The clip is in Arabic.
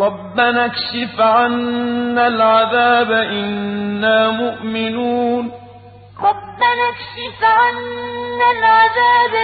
رَبَّنَا اكْشِفْ عَنَّا الْعَذَابَ إِنَّا مُؤْمِنُونَ. رَبَّنَا اكْشِفْ عَنَّا الْعَذَابَ